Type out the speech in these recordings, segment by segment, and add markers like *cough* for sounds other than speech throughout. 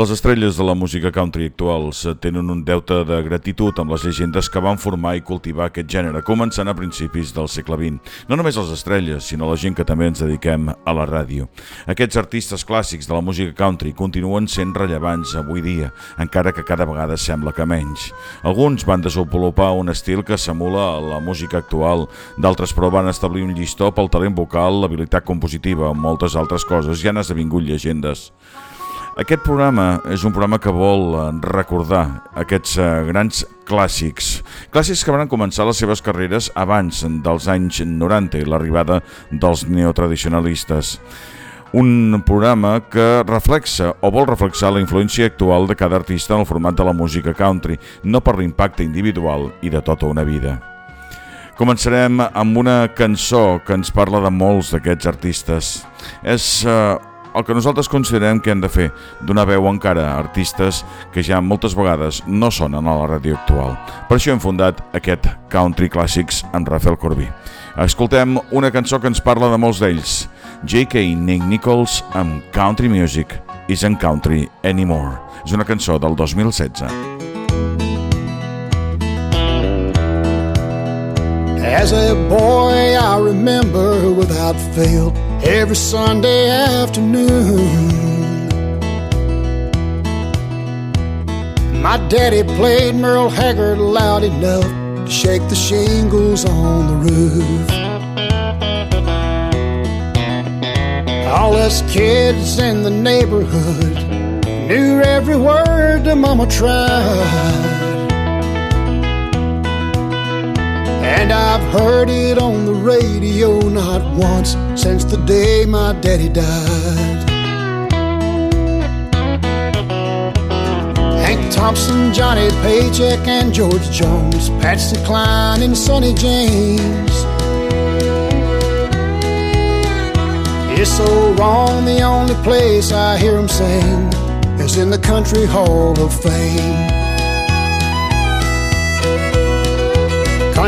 Les estrelles de la música country actuals tenen un deute de gratitud amb les llegendes que van formar i cultivar aquest gènere, començant a principis del segle XX. No només les estrelles, sinó la gent que també ens dediquem a la ràdio. Aquests artistes clàssics de la música country continuen sent rellevants avui dia, encara que cada vegada sembla que menys. Alguns van desenvolupar un estil que s'emula la música actual, d'altres però van establir un llistó pel talent vocal, l'habilitat compositiva, moltes altres coses, ja han esdevingut llegendes. Aquest programa és un programa que vol eh, recordar aquests eh, grans clàssics. Clàssics que van començar les seves carreres abans dels anys 90 i l'arribada dels neotradicionalistes. Un programa que reflexa o vol reflexar la influència actual de cada artista en el format de la música country, no per l'impacte individual i de tota una vida. Començarem amb una cançó que ens parla de molts d'aquests artistes. És uh, el que nosaltres considerem que hem de fer, donar veu encara a artistes que ja moltes vegades no sonen a la ràdio actual. Per això hem fundat aquest Country Classics amb Rafael Corbí. Escoltem una cançó que ens parla de molts d'ells. J.K. Nick Nichols amb Country Music Isn't Country Anymore. És una cançó del 2016. As a boy, I remember without fail every Sunday afternoon. My daddy played Merle Haggard loud enough to shake the shingles on the roof. All us kids in the neighborhood knew every word that Mama tried. And I've heard it on the radio not once since the day my daddy died. Hank Thompson, Johnny Paycheck, and George Jones, Patsy Cline, and Sonny James. It's so wrong, the only place I hear them sing is in the Country Hall of Fame.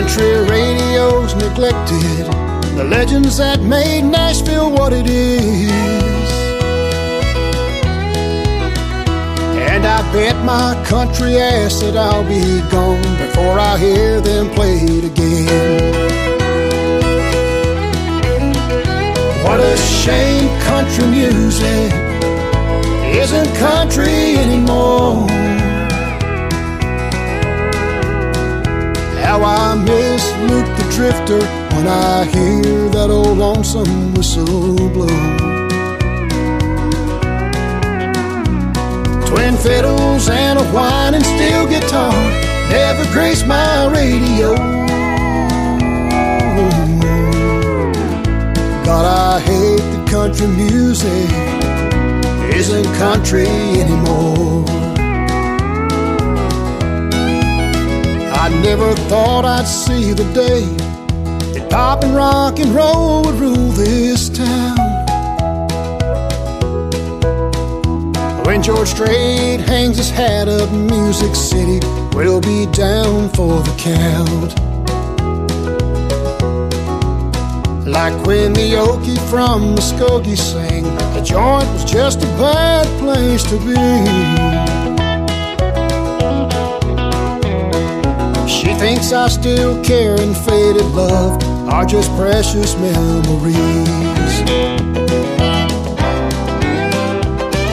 Country radio's neglected the legends that made Nashville what it is. And I bet my country ass that I'll be gone before I hear them play it again. What a shame country music isn't country anymore. How I miss Luke the Drifter when I hear that old lonesome whistle blow. Twin fiddles and a whining steel guitar never grace my radio. God, I hate the country music isn't country anymore. Never thought I'd see the day that pop and rock and roll would rule this town. When George Strait hangs his hat up, Music City will be down for the count. Like when the Okie from Muskogee sang, the joint was just a bad place to be. Thinks I still care and faded love are just precious memories.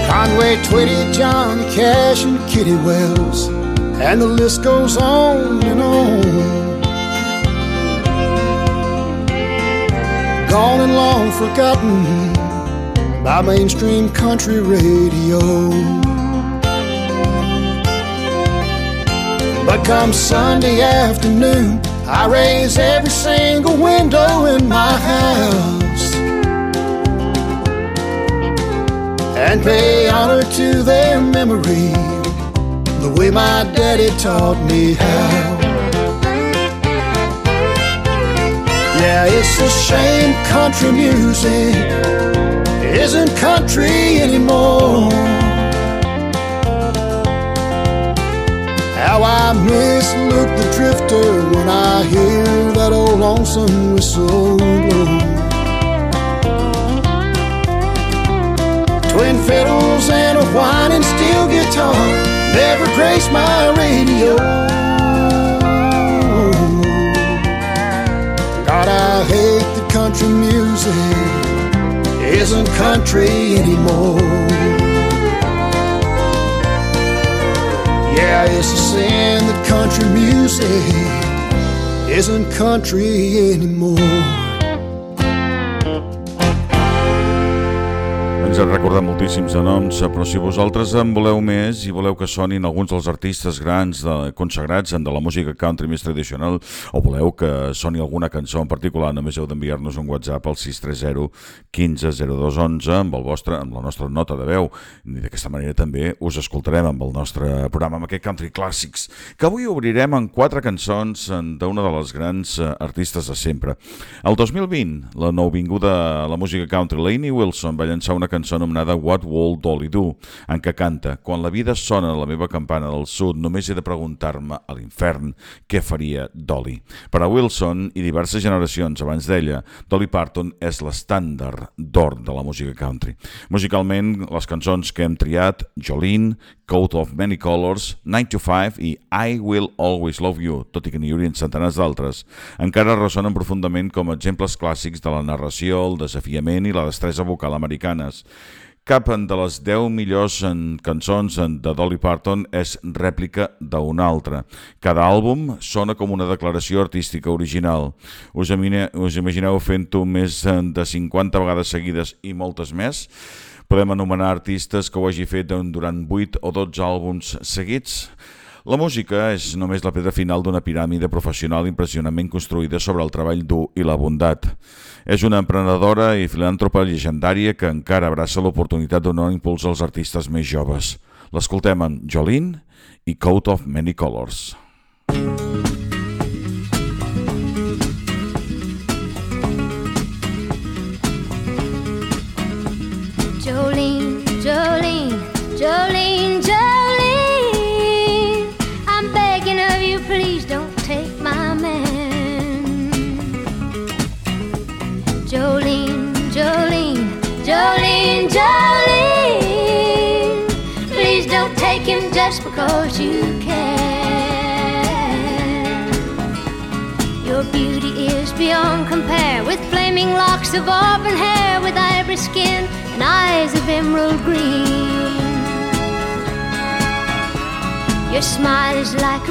Conway, Twitty, Johnny Cash, and Kitty Wells, and the list goes on and on. Gone and long forgotten by mainstream country radio. But come Sunday afternoon, I raise every single window in my house and pay honor to their memory the way my daddy taught me how. Yeah, it's a shame country music isn't country anymore. How I miss Luke the Drifter when I hear that old lonesome whistle blow. Twin fiddles and a whining steel guitar never grace my radio. God, I hate the country music isn't country anymore. A sin that country music isn't country anymore. Ens recordat moltíssims de noms, però si vosaltres en voleu més i voleu que sonin alguns dels artistes grans de, consagrats de la música country més tradicional o voleu que soni alguna cançó en particular, només heu d'enviar-nos un WhatsApp al 630 15 02 11 amb, el vostre, amb la nostra nota de veu. I d'aquesta manera també us escoltarem amb el nostre programa, amb aquest Country Clàssics, que avui obrirem en quatre cançons d'una de les grans eh, artistes de sempre. El 2020, la nouvinguda a la música country, Lainey Wilson, va llançar una cançó cançó anomenada What Will Dolly Do, en què canta Quan la vida sona a la meva campana del sud, només he de preguntar-me a l'infern què faria Dolly. Per a Wilson i diverses generacions abans d'ella, Dolly Parton és l'estàndard d'or de la música country. Musicalment, les cançons que hem triat, Jolene, Coat of Many Colors, 9 to 5 i I Will Always Love You, tot i que n'hi haurien centenars d'altres, encara ressonen profundament com exemples clàssics de la narració, el desafiament i la destresa vocal americanes. Cap de les 10 millors en cançons de Dolly Parton és rèplica d'una altra. Cada àlbum sona com una declaració artística original. Us, us imagineu fent-ho més de 50 vegades seguides i moltes més? Podem anomenar artistes que ho hagi fet durant 8 o 12 àlbums seguits? La música és només la pedra final d'una piràmide professional impressionament construïda sobre el treball dur i la bondat. És una emprenedora i filàntropa llegendària que encara abraça l'oportunitat donar impuls als artistes més joves. L'escoltem en Jolene i Coat of Many Colors. Jolene,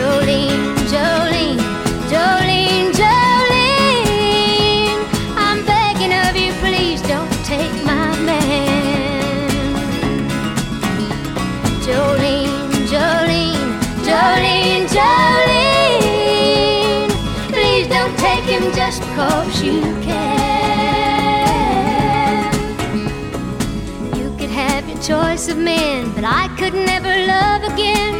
Jolene, Jolene, Jolene, Jolene. I'm begging of you, please don't take my man. Jolene, Jolene, Jolene, Jolene. Please don't take him just you can. You could have your choice of men, but I could never love again.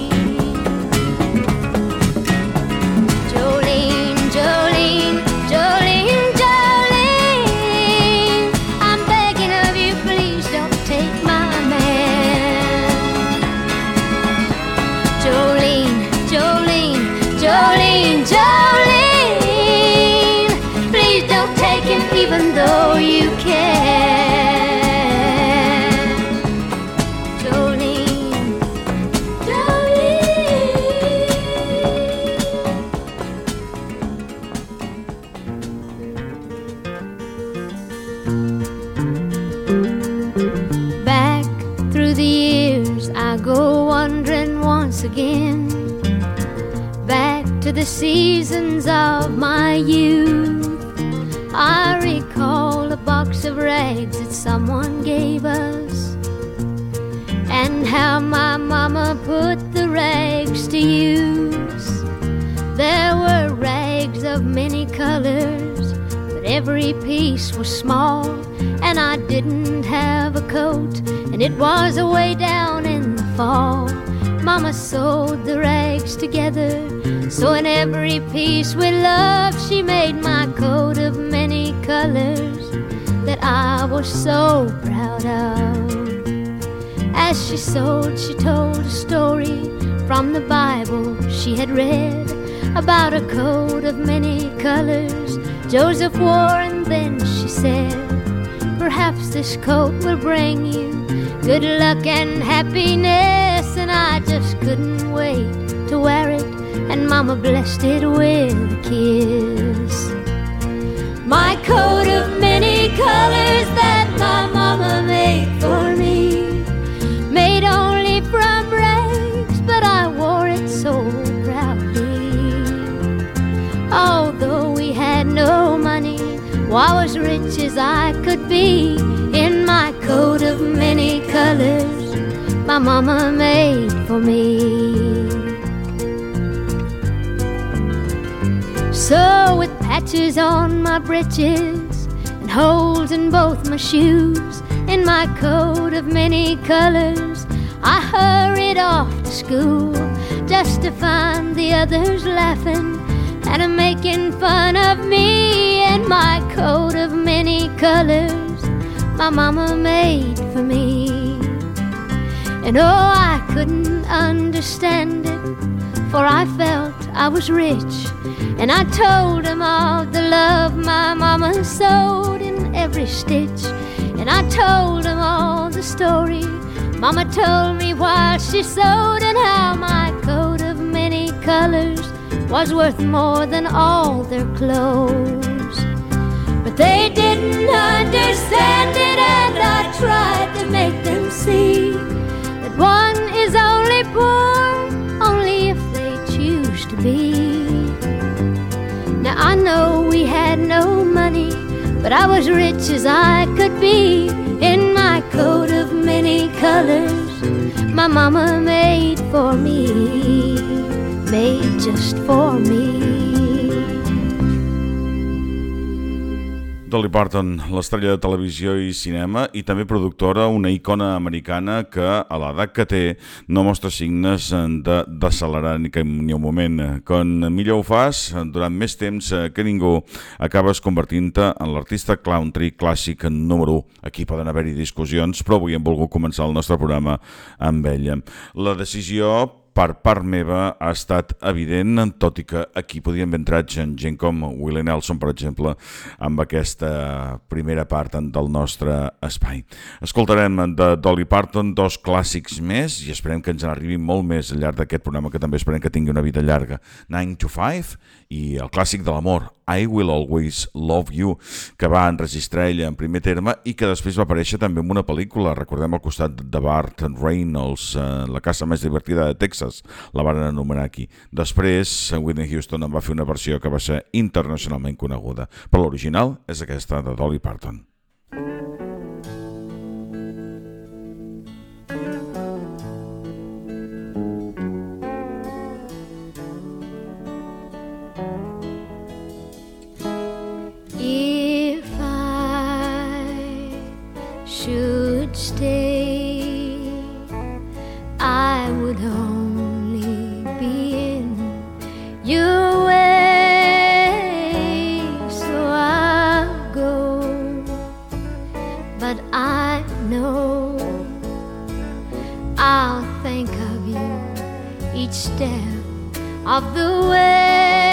seasons of my youth. I recall a box of rags that someone gave us. And how my mama put the rags to use. There were rags of many colors, but every piece was small, and I didn't have a coat, and it was away down in the fall. Mama sewed the rags together, so in every piece with love, she made my coat of many colors that I was so proud of. As she sewed, she told a story from the Bible she had read about a coat of many colors Joseph wore, and then she said, Perhaps this coat will bring you good luck and happiness. And I just couldn't wait Mama blessed it with a kiss. My coat of many colors that my mama made for me, made only from rags, but I wore it so proudly. Although we had no money, well, I was rich as I could be in my coat of many colors my mama made for me. So, with patches on my breeches and holes in both my shoes, in my coat of many colors, I hurried off to school just to find the others laughing and making fun of me in my coat of many colors my mama made for me. And oh, I couldn't understand it, for I felt I was rich. And I told him of the love my mama sewed in every stitch. And I told him all the story Mama told me while she sewed, and how my coat of many colors was worth more than all their clothes. But they didn't understand it, and I tried to make them see that one is only poor Now I know we had no money, but I was rich as I could be in my coat of many colors my mama made for me, made just for me. Dolly Parton, l'estrella de televisió i cinema i també productora, una icona americana que a l'edat que té no mostra signes de d'accelerar ni, ni un moment. Quan millor ho fas, durant més temps que ningú, acabes convertint-te en l'artista country clàssic número 1. Aquí poden haver-hi discussions, però avui hem volgut començar el nostre programa amb ella. La decisió per part meva ha estat evident, tot i que aquí podien haver entrat gent com Willie Nelson, per exemple, amb aquesta primera part del nostre espai. Escoltarem de Dolly Parton dos clàssics més i esperem que ens n'arribin molt més al llarg d'aquest programa, que també esperem que tingui una vida llarga. 9 to 5 i el clàssic de l'amor, I Will Always Love You, que va enregistrar ella en primer terme i que després va aparèixer també en una pel·lícula, recordem al costat de Bart Reynolds, eh, la casa més divertida de Texas, la van anomenar aquí. Després, Whitney Houston en va fer una versió que va ser internacionalment coneguda, però l'original és aquesta de Dolly Parton. Each step of the way.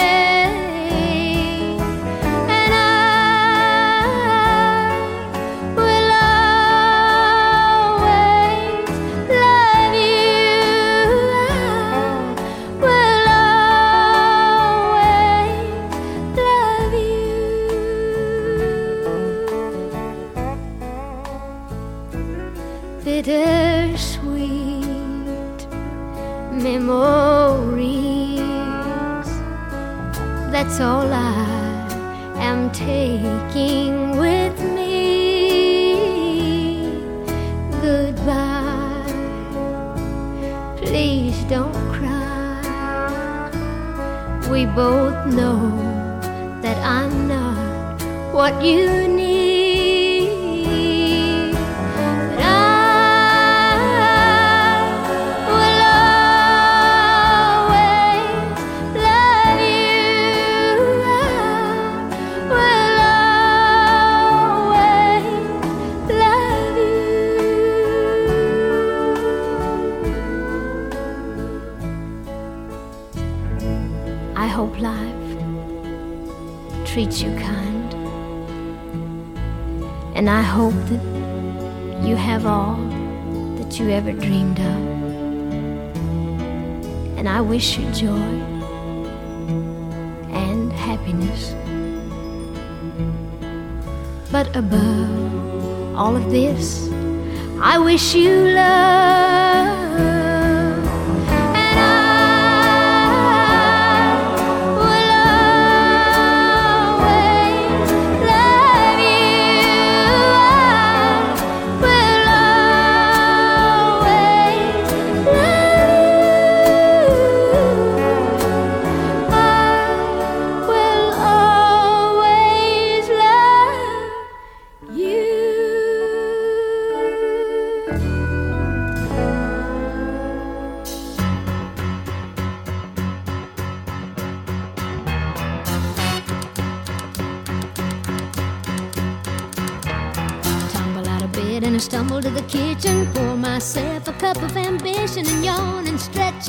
This,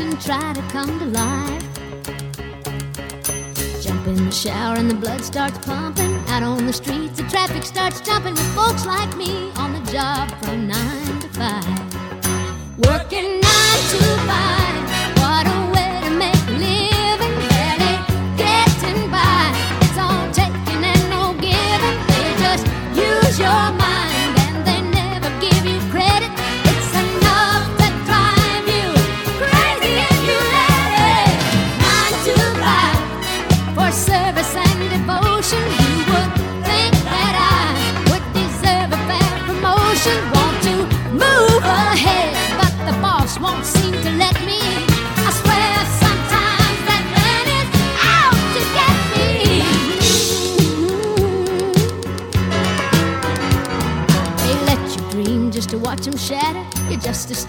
and try to come to life. Jump in the shower and the blood starts pumping. Out on the streets, the traffic starts jumping with folks like me on the job from nine to five. Working nine to five.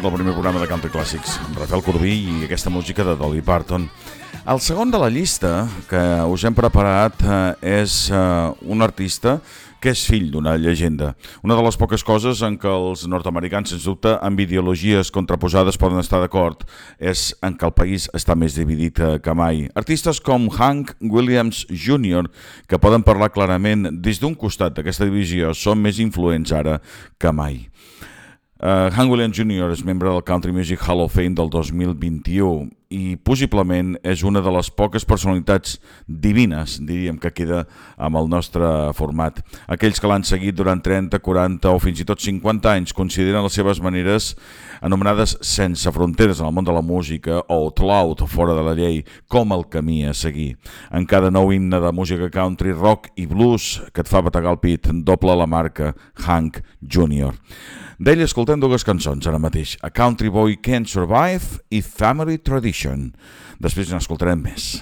Començat el primer programa de Country Clàssics, amb Rafael Corbí i aquesta música de Dolly Parton. El segon de la llista que us hem preparat eh, és eh, un artista que és fill d'una llegenda. Una de les poques coses en què els nord-americans, sens dubte, amb ideologies contraposades poden estar d'acord és en què el país està més dividit eh, que mai. Artistes com Hank Williams Jr., que poden parlar clarament des d'un costat d'aquesta divisió, són més influents ara que mai. Uh, Hank Williams Jr. és membre del Country Music Hall of Fame del 2021 i possiblement és una de les poques personalitats divines, diríem, que queda amb el nostre format. Aquells que l'han seguit durant 30, 40 o fins i tot 50 anys consideren les seves maneres anomenades sense fronteres en el món de la música o outlaw, fora de la llei, com el camí a seguir. En cada nou himne de música country, rock i blues que et fa bategar el pit, doble la marca Hank Jr. D'ell escoltem dues cançons ara mateix, A Country Boy Can't Survive i Family Tradition. Després n'escoltarem més.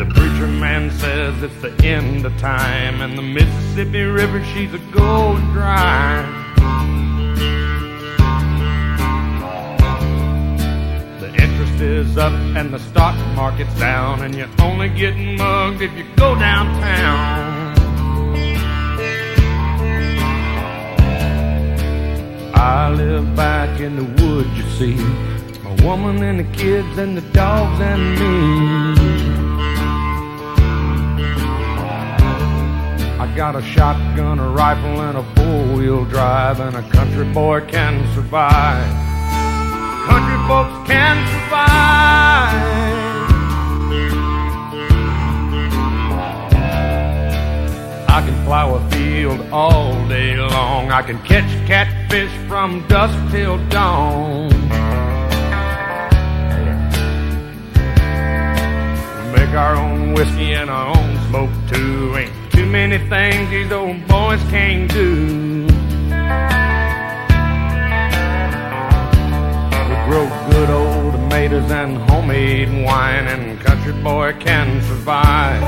The preacher man says it's the end of time And the Mississippi River, she's a gold dry is up and the stock market's down, and you're only getting mugged if you go downtown. I live back in the woods, you see. My woman and the kids and the dogs and me. I got a shotgun, a rifle, and a four-wheel drive, and a country boy can survive. Country folks can survive. I can plow a field all day long. I can catch catfish from dusk till dawn. Make our own whiskey and our own smoke too. Ain't too many things these old boys can't do. Grow good old tomatoes and homemade wine, and country boy can survive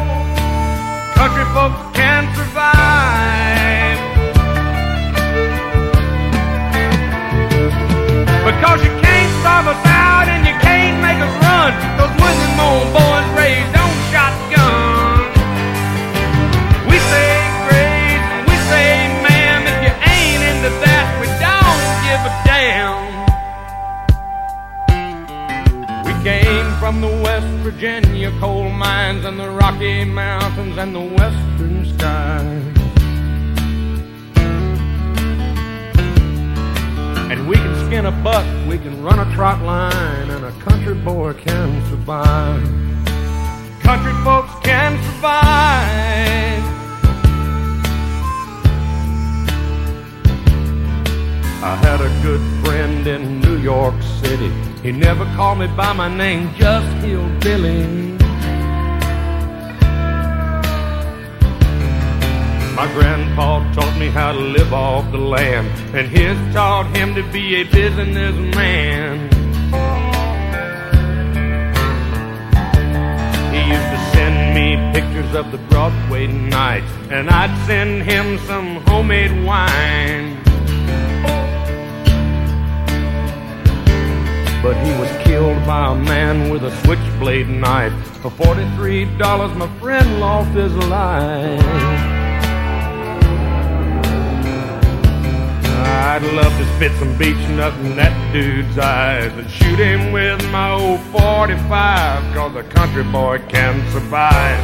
country folks can survive. Because you can't starve us out and you can't make us run. Those Muslim old boys raised on shotguns. We say grace and we say ma'am. If you ain't into that, we don't give a damn. From the West Virginia coal mines and the Rocky Mountains and the western skies. And we can skin a buck, we can run a trot line, and a country boy can survive. Country folks can survive. I had a good friend in New York City. He never called me by my name, just Hillbilly. My grandpa taught me how to live off the land, and his taught him to be a businessman. He used to send me pictures of the Broadway nights, and I'd send him some homemade wine. But he was killed by a man with a switchblade knife. For $43, my friend lost his life. I'd love to spit some beach nut in that dude's eyes and shoot him with my old 45, cause a country boy can survive.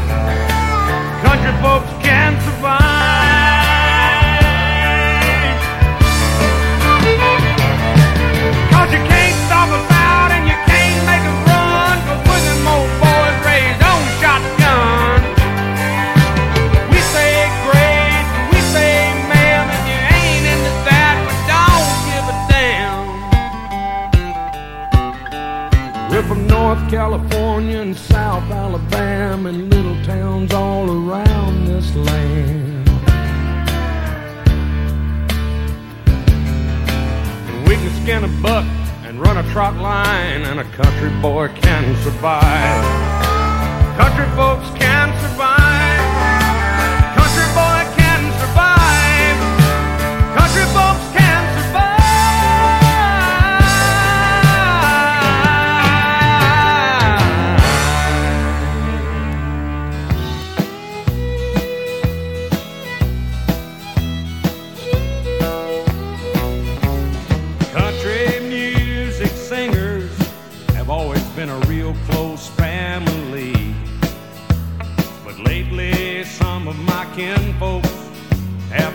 Country folks can survive. Cause you North California and South Alabama and little towns all around this land. And we can skin a buck and run a trot line, and a country boy can survive. Country folks can survive. Country boy can survive. Country folks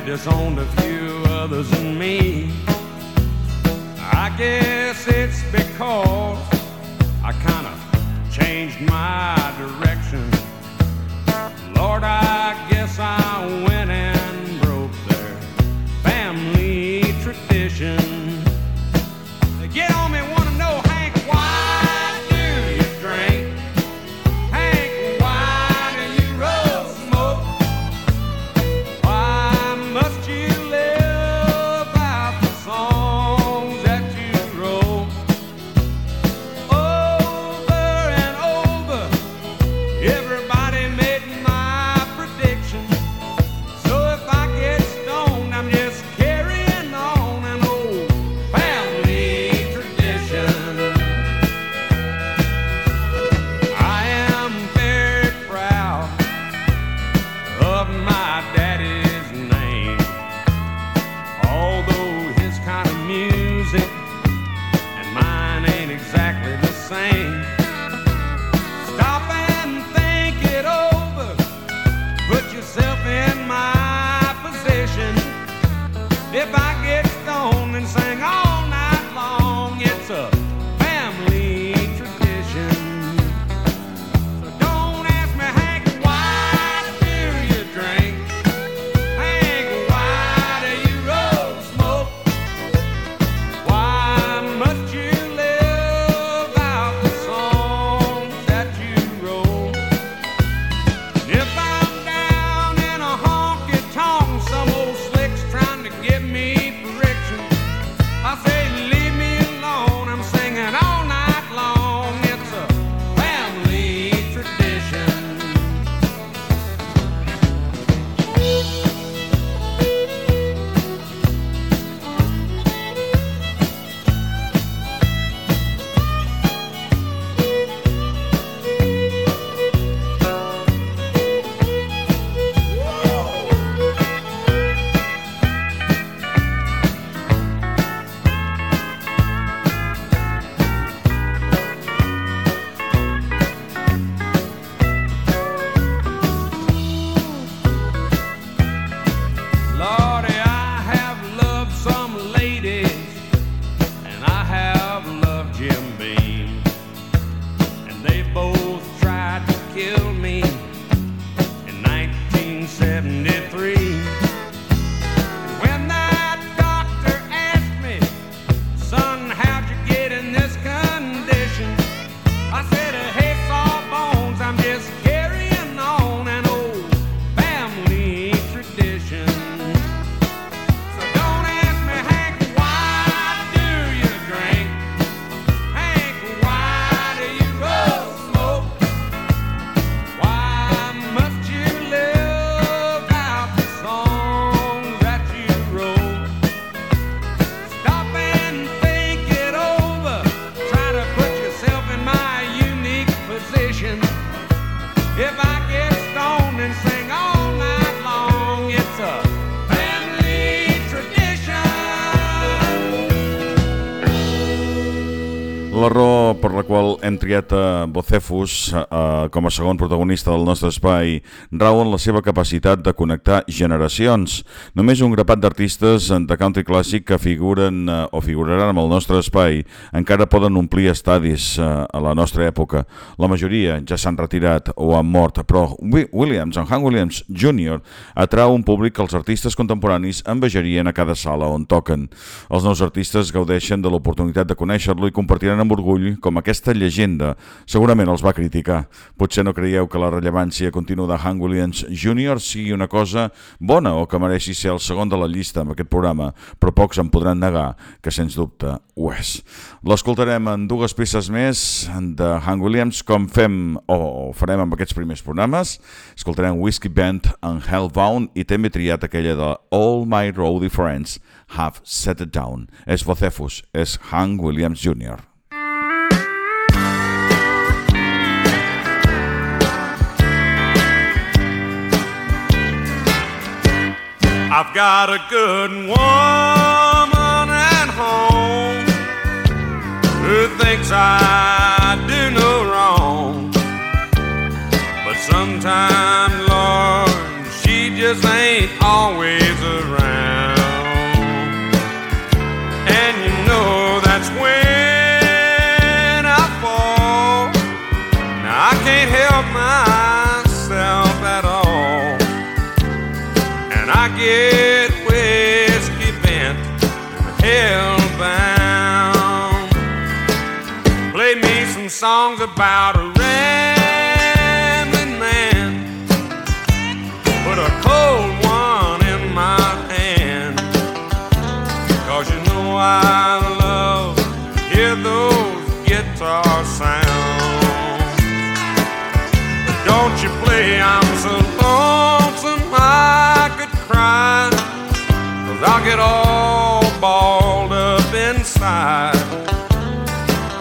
disowned a few others than me. I guess it's because I kind of changed my direction. Lord, I guess I went and broke their family tradition. Hem triat a uh, Bocefus eh, com a segon protagonista del nostre espai rau en la seva capacitat de connectar generacions. Només un grapat d'artistes de country clàssic que figuren eh, o figuraran amb el nostre espai encara poden omplir estadis eh, a la nostra època. La majoria ja s'han retirat o han mort, però Williams, en Hank Williams Jr., atrau un públic que els artistes contemporanis envejarien a cada sala on toquen. Els nous artistes gaudeixen de l'oportunitat de conèixer-lo i compartiran amb orgull com aquesta llegenda llegenda. Segurament els va criticar. Potser no creieu que la rellevància contínua de Hank Williams Jr. sigui una cosa bona o que mereixi ser el segon de la llista amb aquest programa, però pocs em podran negar que, sens dubte, ho és. L'escoltarem en dues peces més de Hank Williams, com fem o farem amb aquests primers programes. Escoltarem Whiskey Band en Hellbound i també triat aquella de All My Roadie Friends Have Set It Down. És Vocefus, és Hank Williams Jr. I've got a good woman at home who thinks I do no wrong. But sometimes, Lord, she just ain't always songs about a rambling man. Put a cold one in my hand. Cause you know I love to hear those guitar sounds. But don't you play, I'm so lonesome I could cry. Cause I'll get all balled up inside.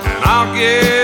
And I'll get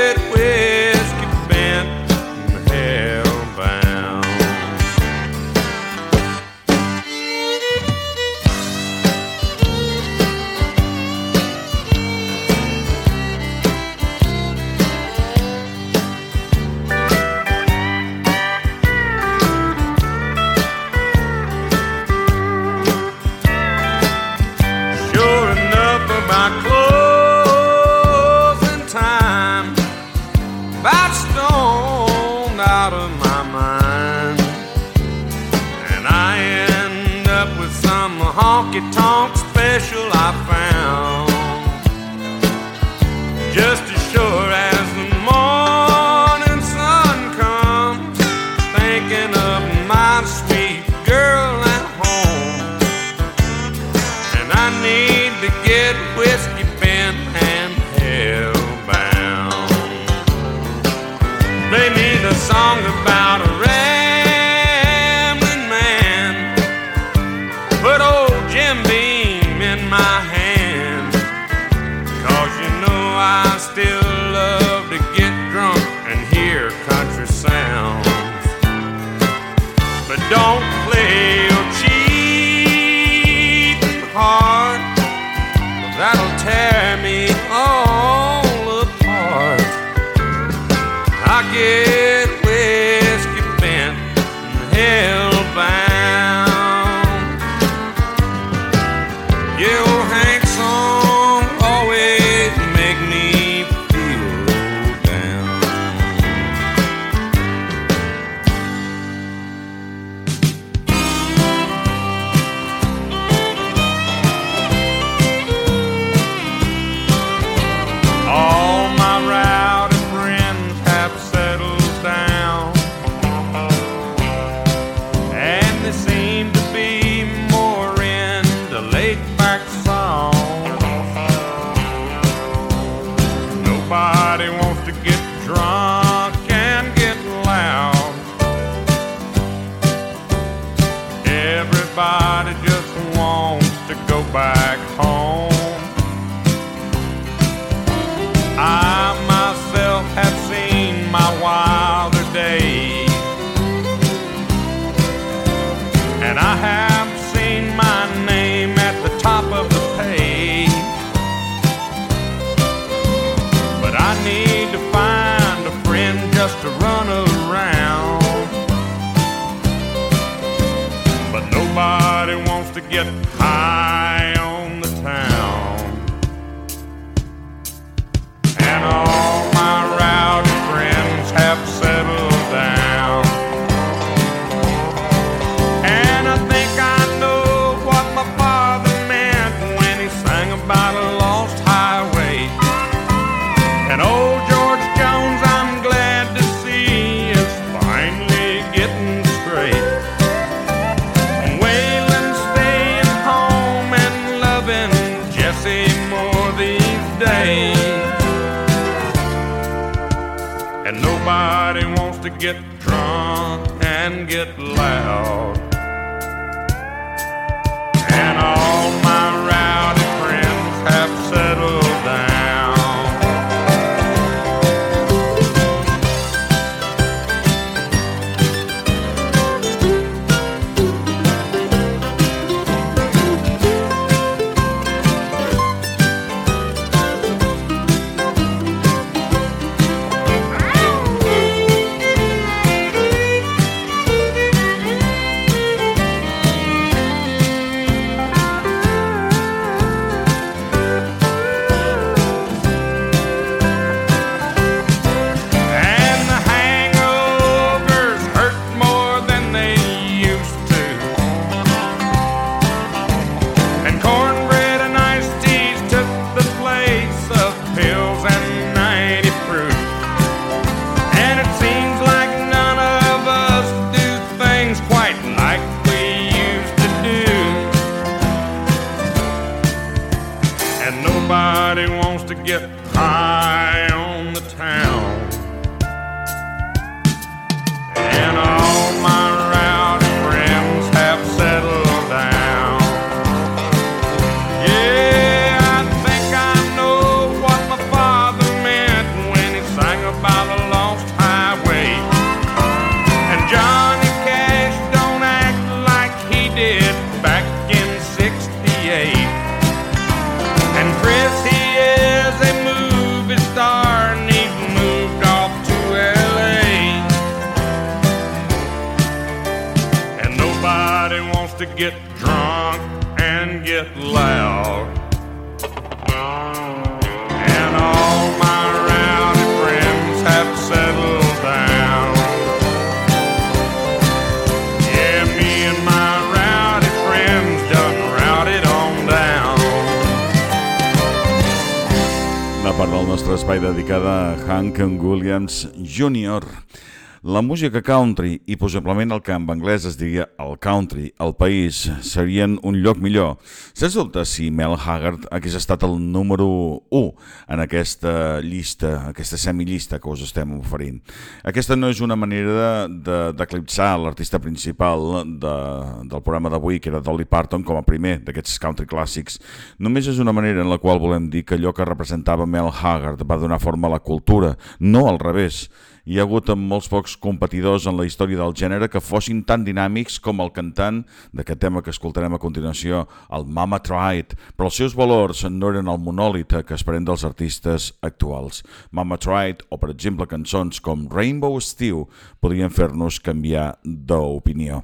música country i possiblement el que en anglès es diria el country, el país, serien un lloc millor. Sens dubte si Mel Haggard hagués estat el número 1 en aquesta llista, aquesta semillista que us estem oferint. Aquesta no és una manera d'eclipsar de, l'artista principal de, del programa d'avui, que era Dolly Parton, com a primer d'aquests country clàssics. Només és una manera en la qual volem dir que allò que representava Mel Haggard va donar forma a la cultura, no al revés hi ha hagut molts pocs competidors en la història del gènere que fossin tan dinàmics com el cantant d'aquest tema que escoltarem a continuació, el Mama Tried, però els seus valors no eren el monòlit que esperem dels artistes actuals. Mama Tried, o per exemple cançons com Rainbow Stew, podrien fer-nos canviar d'opinió.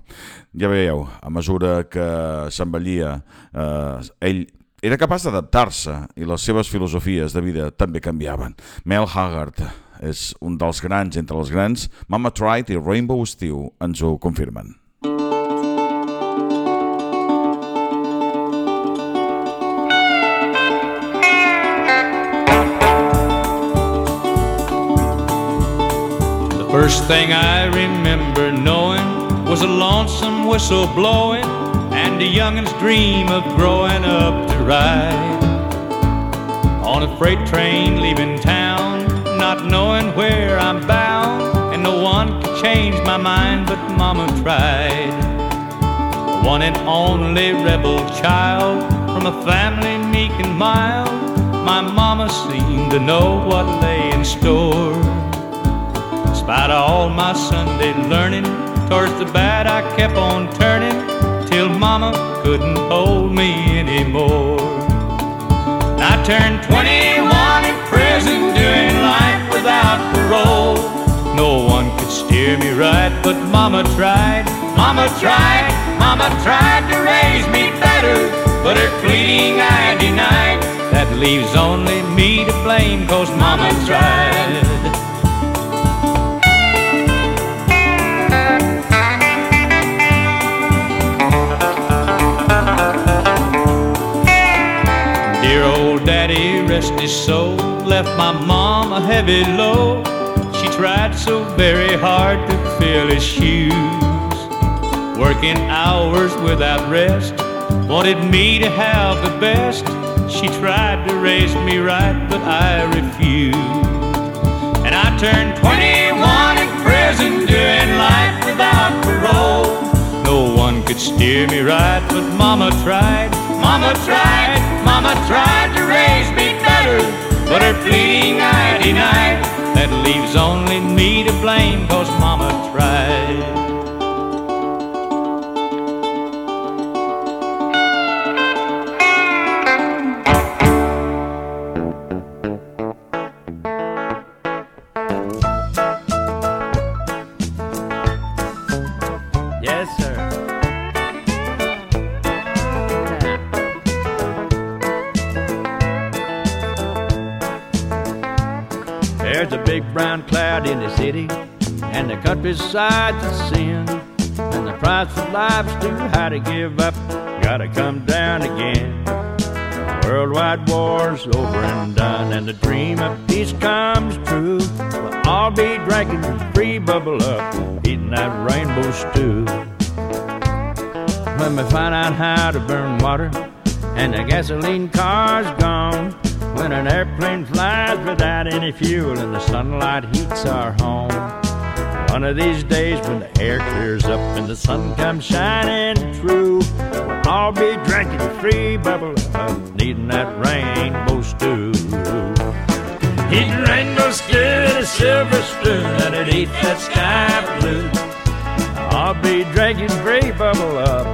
Ja veieu, a mesura que s'envellia, eh, ell era capaç d'adaptar-se i les seves filosofies de vida també canviaven. Mel Haggard, és un dels grans entre els grans. Mama Tried i Rainbow Stew ens ho confirmen. The first thing I remember knowing was a lonesome whistle blowing and a youngin's dream of growing up to ride on a freight train leaving town not knowing where I'm bound, and no one could change my mind, but Mama tried. One and only rebel child from a family meek and mild, my Mama seemed to know what lay in store. In spite of all my Sunday learning, towards the bad I kept on turning, till Mama couldn't hold me anymore. I turned 21 in prison doing life without parole. No one could steer me right, but Mama tried. Mama tried, Mama tried to raise me better, but her pleading I denied. That leaves only me to blame, cause Mama tried. Dear old daddy, rest his soul, left my mom a heavy load. She tried so very hard to fill his shoes, working hours without rest. Wanted me to have the best. She tried to raise me right, but I refused. And I turned 21 in prison, doing life without parole. No one could steer me right, but Mama tried. Mama tried, Mama tried to raise me better, but her pleading I denied. That leaves only me to blame, cause Mama tried. And the sin. And the price of life's too high to give up, gotta come down again. Worldwide war's over and done, and the dream of peace comes true. We'll all be drinking free bubble up, eating that rainbow stew. When we find out how to burn water, and the gasoline car's gone. When an airplane flies without any fuel and the sunlight heats our home. One of these days when the air clears up and the sun comes shining through, we'll all be drinking free bubble up, needing that rainbow stew. Eating rainbow stew in a silver spoon eat that sky blue. I'll be drinking free bubble up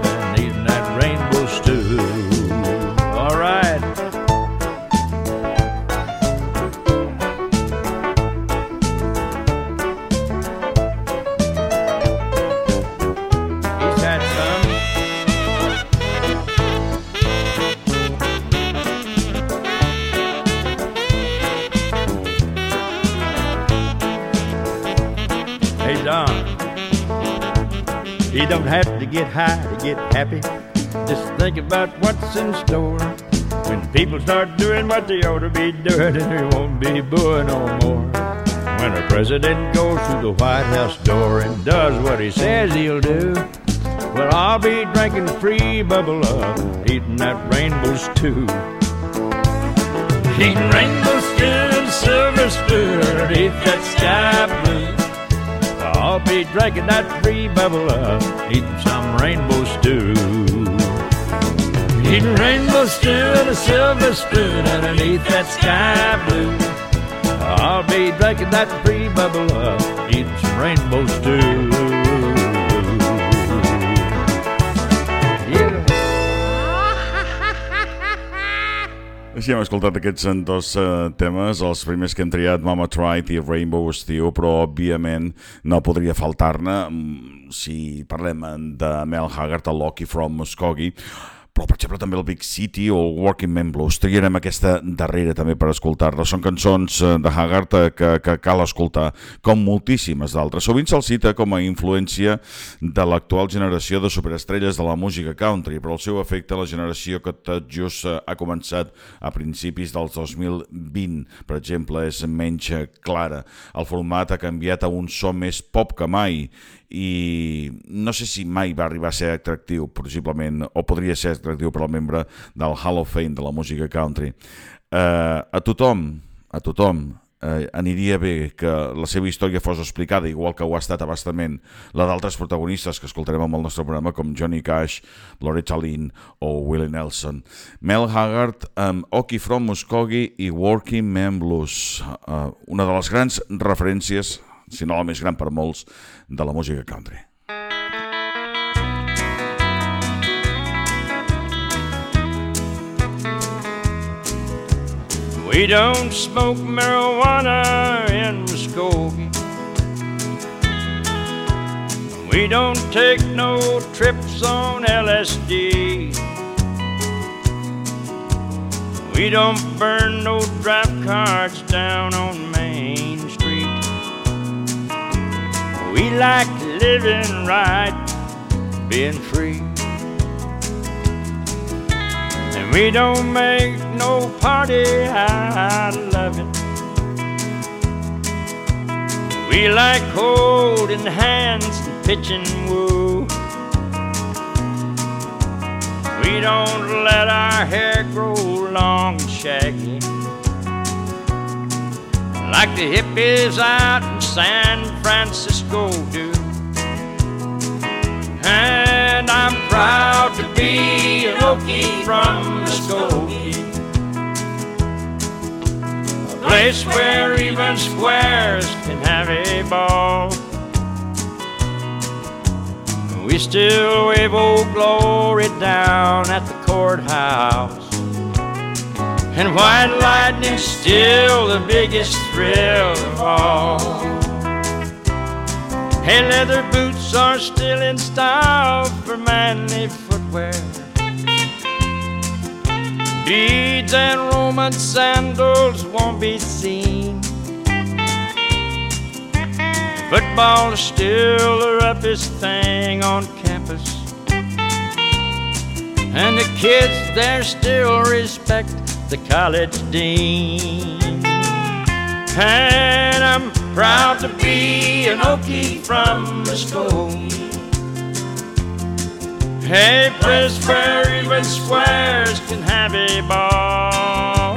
don't have to get high to get happy. Just think about what's in store. When people start doing what they ought to be doing, *laughs* there won't be booing no more. When a president goes through the White House door and does what he says he'll do, well, I'll be drinking free bubble up, eating that rainbow stew. Eating rainbow stew, and silver stew, underneath that sky blue. I'll be drinking that free bubble up, eating some rainbow stew. Eating rainbow stew and a silver spoon underneath that sky blue. I'll be drinking that free bubble up, eating some rainbow stew. Així hem escoltat aquests dos uh, temes, els primers que hem triat, Mama Tried i Rainbow Stew, però òbviament no podria faltar-ne mm, si parlem de Mel Haggard, el Loki from Muskogee, però per exemple també el Big City o el Working Man Blues. Triarem aquesta darrera també per escoltar-la. Són cançons eh, de Haggard que, que cal escoltar, com moltíssimes d'altres. Sovint se'l cita com a influència de l'actual generació de superestrelles de la música country, però el seu efecte a la generació que tot just eh, ha començat a principis dels 2020, per exemple, és menys clara. El format ha canviat a un so més pop que mai i no sé si mai va arribar a ser atractiu, possiblement, o podria ser atractiu per al membre del Hall of Fame de la música country. Uh, a tothom, a tothom, eh, aniria bé que la seva història fos explicada, igual que ho ha estat abastament la d'altres protagonistes que escoltarem amb el nostre programa, com Johnny Cash, Loretta Lynn o Willie Nelson. Mel Haggard amb Oki from Muskogee i Working Man Blues, eh, una de les grans referències si no la més gran per molts, de la música country. We don't smoke marijuana in Muskogee. We don't take no trips on LSD. We don't burn no draft cards down on Main. We like living right, being free. And we don't make no party out of it. We like holding hands and pitching woo. We don't let our hair grow long and shaggy. Like the hippies out in San Francisco do. And I'm proud to be an Okie from Muskogee. A place where even squares can have a ball. We still wave old glory down at the courthouse. And white lightning's still the biggest thrill of all. Hey, leather boots are still in style for manly footwear. Beads and Roman sandals won't be seen. Football is still the roughest thing on campus. And the kids there still respect the college dean. And I'm proud to be an Okie from Muskogee. Hey, place where even squares can have a ball.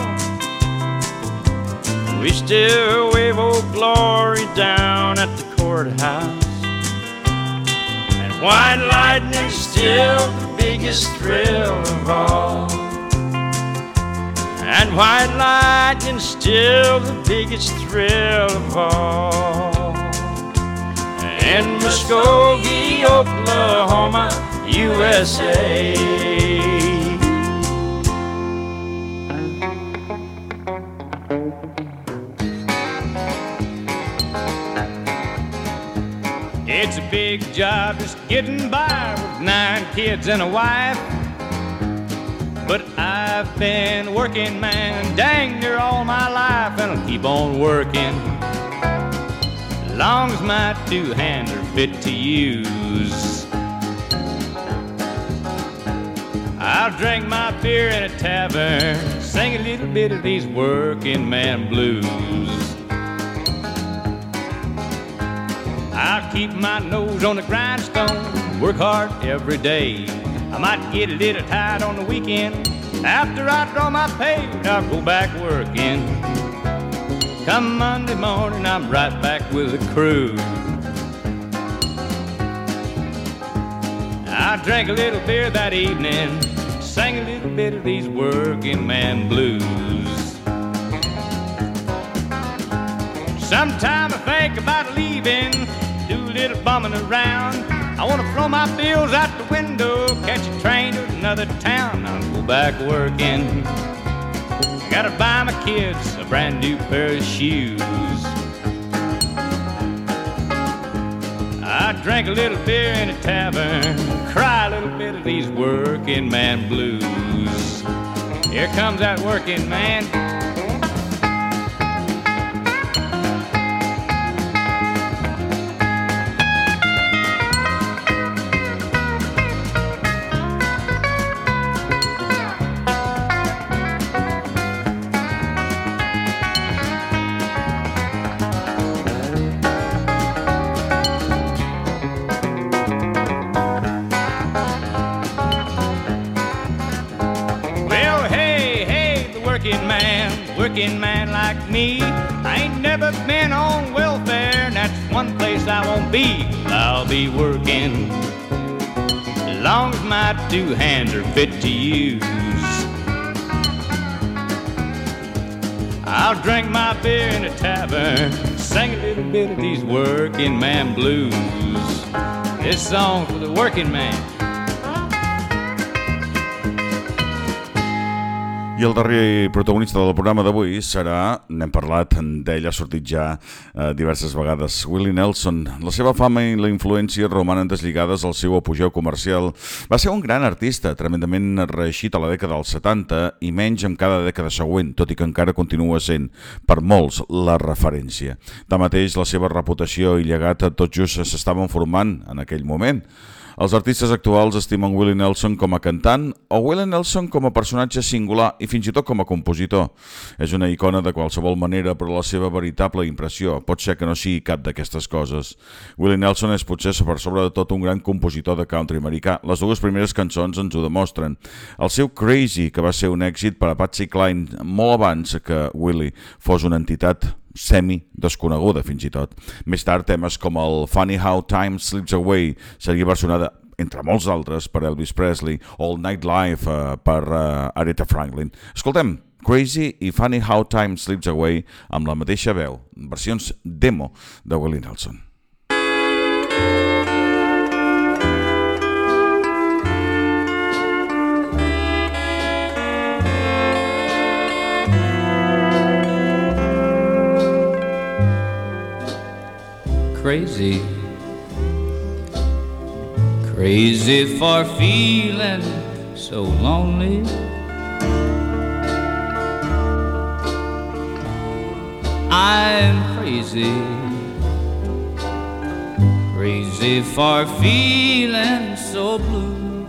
We still wave old glory down at the courthouse. And white lightning's still the biggest thrill of all. And white lightning's still the biggest thrill of all. In Muskogee, Oklahoma, USA. It's a big job just getting by with nine kids and a wife. But I've been working, man, dang near all my life, and I'll keep on working. Long as my two hands are fit to use. I'll drink my beer in a tavern, sing a little bit of these working man blues. I'll keep my nose on the grindstone, work hard every day. I might get a little tired on the weekend. After I draw my pay, I'll go back working. Come Monday morning, I'm right back with the crew. I drank a little beer that evening, sang a little bit of these working man blues. Sometime I think about leaving, do a little bumming around. I want to throw my bills out window, catch a train to another town. I'll go back working. I Gotta buy my kids a brand new pair of shoes. I drank a little beer in a tavern, cry a little bit of these working man blues. Here comes that working man. I'll be working as long as my two hands are fit to use. I'll drink my beer in a tavern, sing a little bit of these working man blues. This song for the working man. I el darrer protagonista del programa d'avui serà, n'hem parlat d'ell, ha sortit ja eh, diverses vegades, Willie Nelson. La seva fama i la influència romanen deslligades al seu apogeu comercial. Va ser un gran artista, tremendament reeixit a la dècada dels 70 i menys en cada dècada següent, tot i que encara continua sent, per molts, la referència. Tanmateix, la seva reputació i llegat tot just s'estaven formant en aquell moment. Els artistes actuals estimen Willie Nelson com a cantant o Willie Nelson com a personatge singular i fins i tot com a compositor. És una icona de qualsevol manera, però la seva veritable impressió pot ser que no sigui cap d'aquestes coses. Willie Nelson és potser per sobre de tot un gran compositor de country americà. Les dues primeres cançons ens ho demostren. El seu Crazy, que va ser un èxit per a Patsy Cline molt abans que Willie fos una entitat semi-desconeguda fins i tot. Més tard, temes com el Funny How Time Slips Away seria versionada entre molts altres, per Elvis Presley, All Night Live uh, per uh, Aretha Franklin. Escoltem, Crazy i Funny How Time Slips Away amb la mateixa veu, versions demo de Willie Nelson. Crazy. Crazy for feeling so lonely. I'm crazy. Crazy for feeling so blue.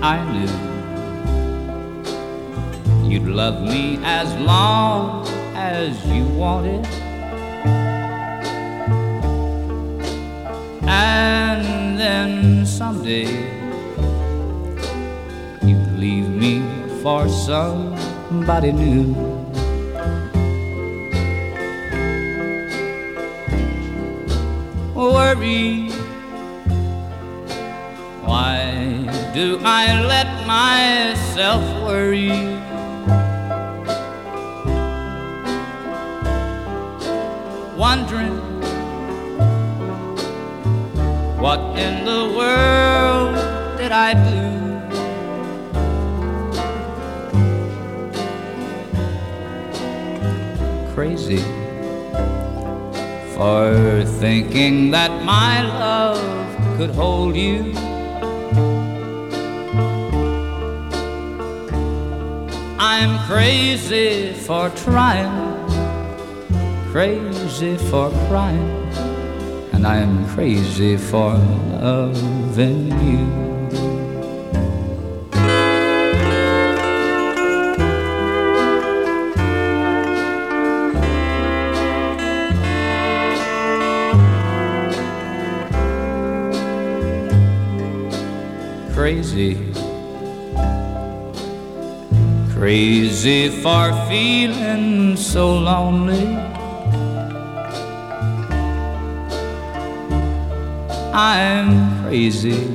I knew you'd love me as long as you wanted. And then someday you'd leave me for somebody new. Worry. Why do I let myself worry? Wondering what in the world did I do? Crazy for thinking that my love could hold you. I'm crazy for trying crazy for crying and and I'm crazy for loving you. crazy. Crazy for feeling so lonely. I'm crazy.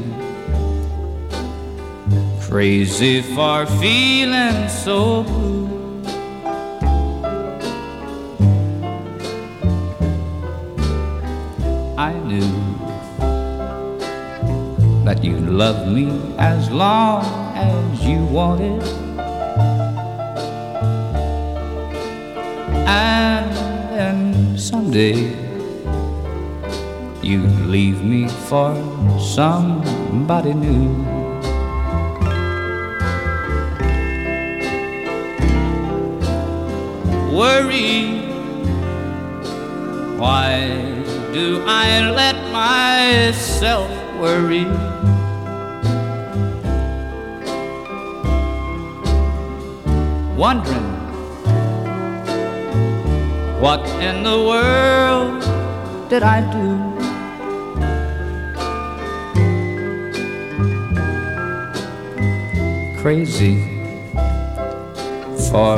Crazy for feeling so blue. I knew that you love me as long as you wanted. And then someday you leave me for somebody new. Worry, why do I let myself worry? wondering what in the world did I do? Crazy for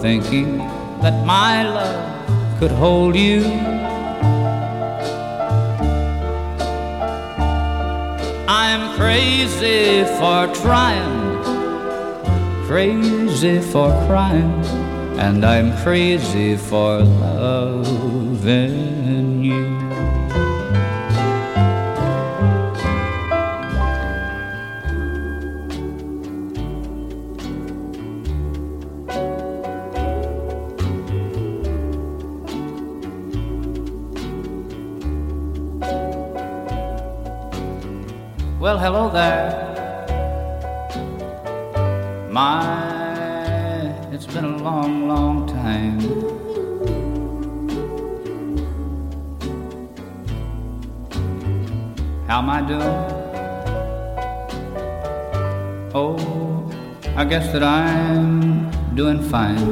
thinking that my love could hold you. I'm crazy for trying crazy for crying, and I'm crazy for loving hello there. My, it's been a long, long time. How am I doing? Oh, I guess that I'm doing fine.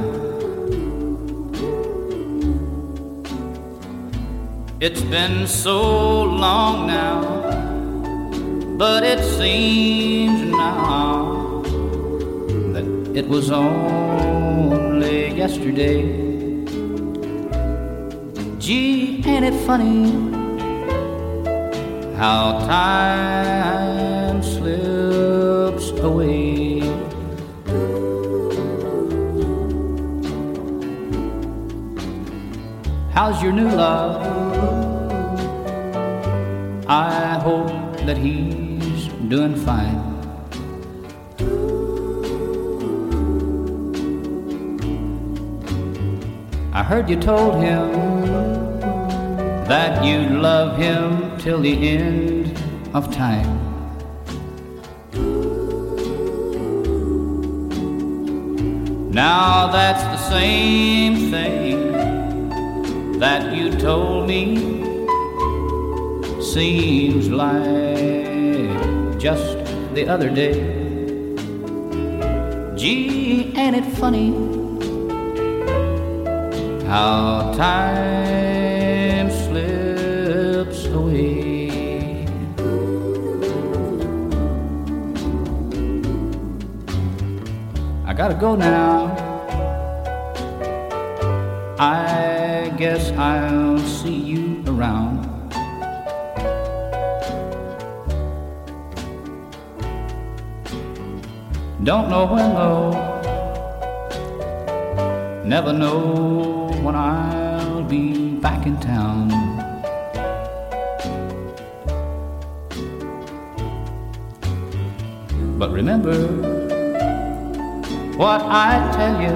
It's been so long now, but it seems now that it was only yesterday. Gee, ain't it funny how time slips away? How's your new love? I hope that he's doing fine. I heard you told him that you'd love him till the end of time. Now that's the same thing that you told me. Seems like just the other day. Gee, ain't it funny? how time slips away. I gotta go now. I guess I'll see you around. Don't know when though, never know when I'll be back in town. But remember what I tell you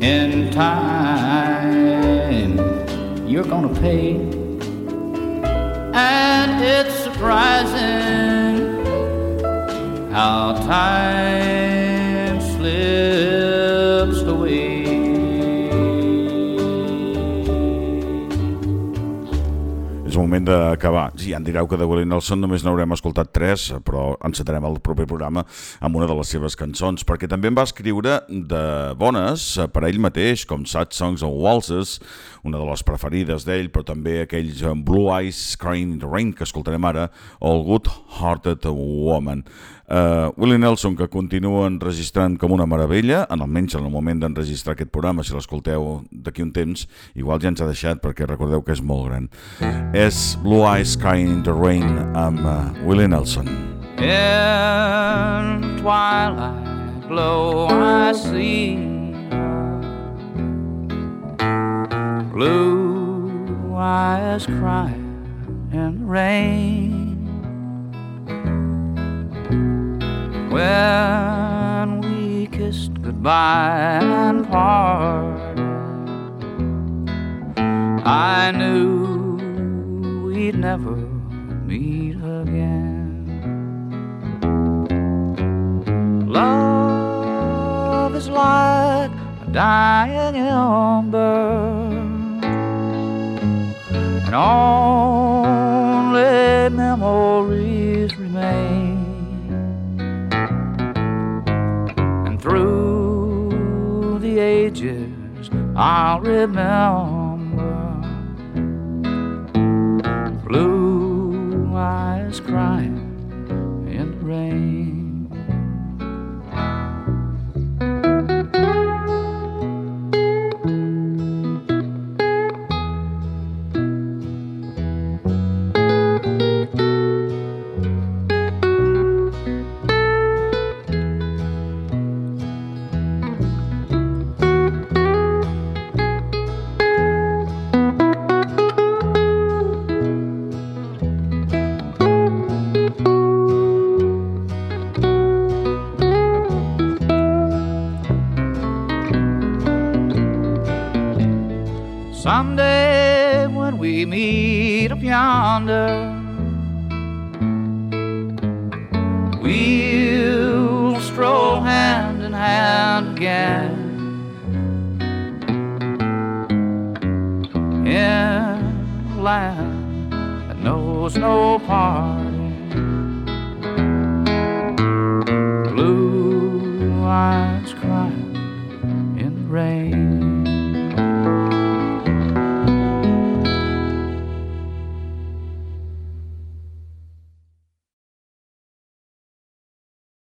in time, you're gonna pay. And it's surprising how time slips away. moment d'acabar. Sí, ja em direu que de Willie Nelson només n'haurem escoltat tres, però encetarem el proper programa amb una de les seves cançons, perquè també en va escriure de bones per a ell mateix, com Sad Songs and Waltzes, una de les preferides d'ell, però també aquells Blue Eyes Crying in the Rain que escoltarem ara, o el Good Hearted Woman. Uh, Willie Nelson, que continua enregistrant com una meravella, en almenys en el moment d'enregistrar aquest programa, si l'escolteu d'aquí un temps, igual ja ens ha deixat perquè recordeu que és molt gran. És Blue Eyes Crying in the Rain amb uh, Willie Nelson. In twilight glow I see Blue eyes crying in the rain when we kissed goodbye and parted. I knew we'd never meet again. Love is like a dying ember, and only I'll remember